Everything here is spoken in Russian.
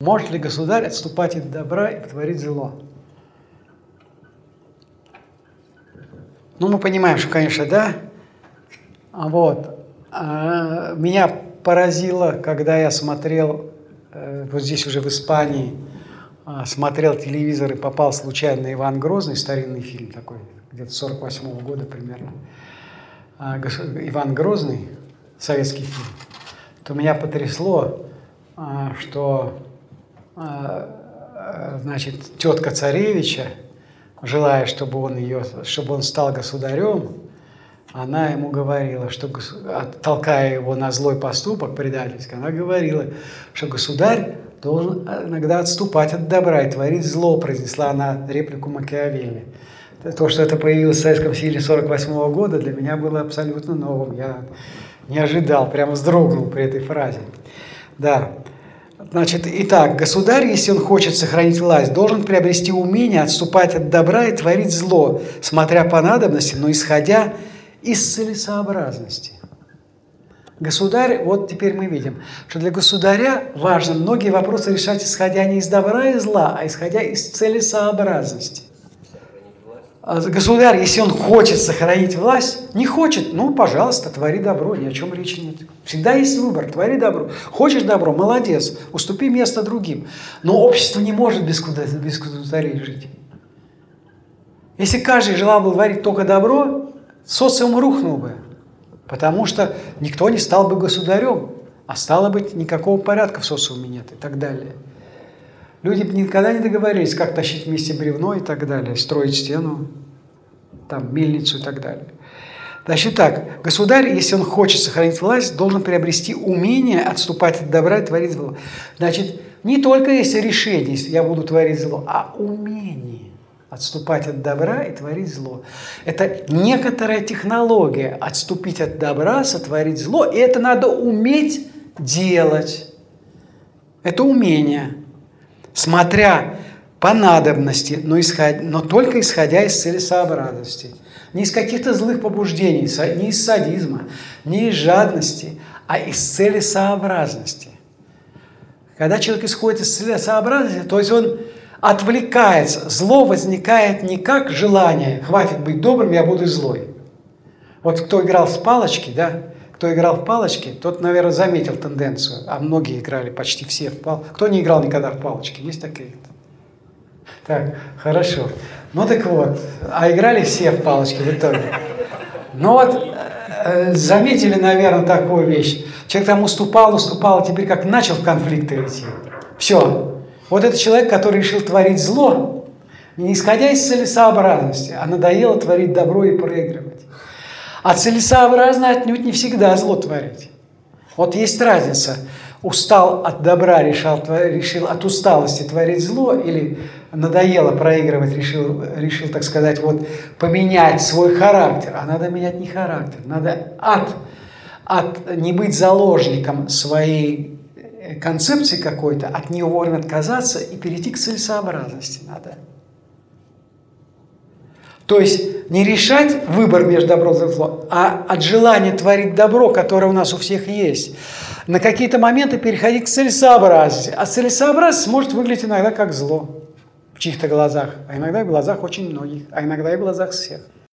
Может ли государь отступать от добра и творить зло? Ну, мы понимаем, что, конечно, да. А Вот. А меня поразило, когда я смотрел, э, вот здесь уже в Испании, а, смотрел телевизор и попал случайно Иван Грозный, старинный фильм такой, где-то 48 -го года примерно. Иван Грозный, советский фильм, то меня потрясло, что значит, тетка царевича, желая, чтобы он, ее, чтобы он стал государем, она ему говорила, что, толкая его на злой поступок предательский, она говорила, что государь должен иногда отступать от добра и творить зло, произнесла она реплику Макиавелли. То, что это появилось в Советском Союзе 48 года, для меня было абсолютно новым. Я не ожидал, прямо вздрогнул при этой фразе. Да. Значит, итак, государь, если он хочет сохранить власть, должен приобрести умение отступать от добра и творить зло, смотря по надобности, но исходя из целесообразности. Государь, вот теперь мы видим, что для государя важно многие вопросы решать, исходя не из добра и зла, а исходя из целесообразности. А государь, если он хочет сохранить власть, не хочет, ну, пожалуйста, твори добро, ни о чем речи нет. Всегда есть выбор, твори добро. Хочешь добро, молодец, уступи место другим. Но общество не может без, без государей жить. Если каждый желал бы творить только добро, социум рухнул бы, потому что никто не стал бы государем, а стало быть, никакого порядка в социуме нет и так далее. Люди никогда не договорились, как тащить вместе бревно и так далее, строить стену, там, мельницу и так далее. Значит так, государь, если он хочет сохранить власть, должен приобрести умение отступать от добра и творить зло. Значит, не только есть решение, если я буду творить зло, а умение отступать от добра и творить зло. Это некоторая технология отступить от добра, сотворить зло, и это надо уметь делать. Это умение смотря по надобности, но, исход... но только исходя из целесообразности. Не из каких-то злых побуждений, не из садизма, не из жадности, а из целесообразности. Когда человек исходит из целесообразности, то есть он отвлекается, зло возникает не как желание, хватит быть добрым, я буду злой. Вот кто играл с палочки, да, кто играл в палочки, тот, наверное, заметил тенденцию, а многие играли, почти все в палочки. Кто не играл никогда в палочки? Есть такие? Так, хорошо. Ну так вот, а играли все в палочки в итоге. Ну вот, э, заметили, наверное, такую вещь. Человек там уступал, уступал, а теперь как начал в конфликты идти. Все. Вот это человек, который решил творить зло, не исходя из целесообразности, а надоело творить добро и проигрывать. А целесообразно отнюдь не всегда зло творить. Вот есть разница. Устал от добра, решил, решил от усталости творить зло, или надоело проигрывать, решил, решил, так сказать, вот поменять свой характер. А надо менять не характер, надо от, от не быть заложником своей концепции какой-то, от нее вовремя отказаться и перейти к целесообразности надо. То есть не решать выбор между добром и злом, а от желания творить добро, которое у нас у всех есть, на какие-то моменты переходить к целесообразности. А целесообразность может выглядеть иногда как зло в чьих-то глазах, а иногда в глазах очень многих, а иногда и в глазах всех.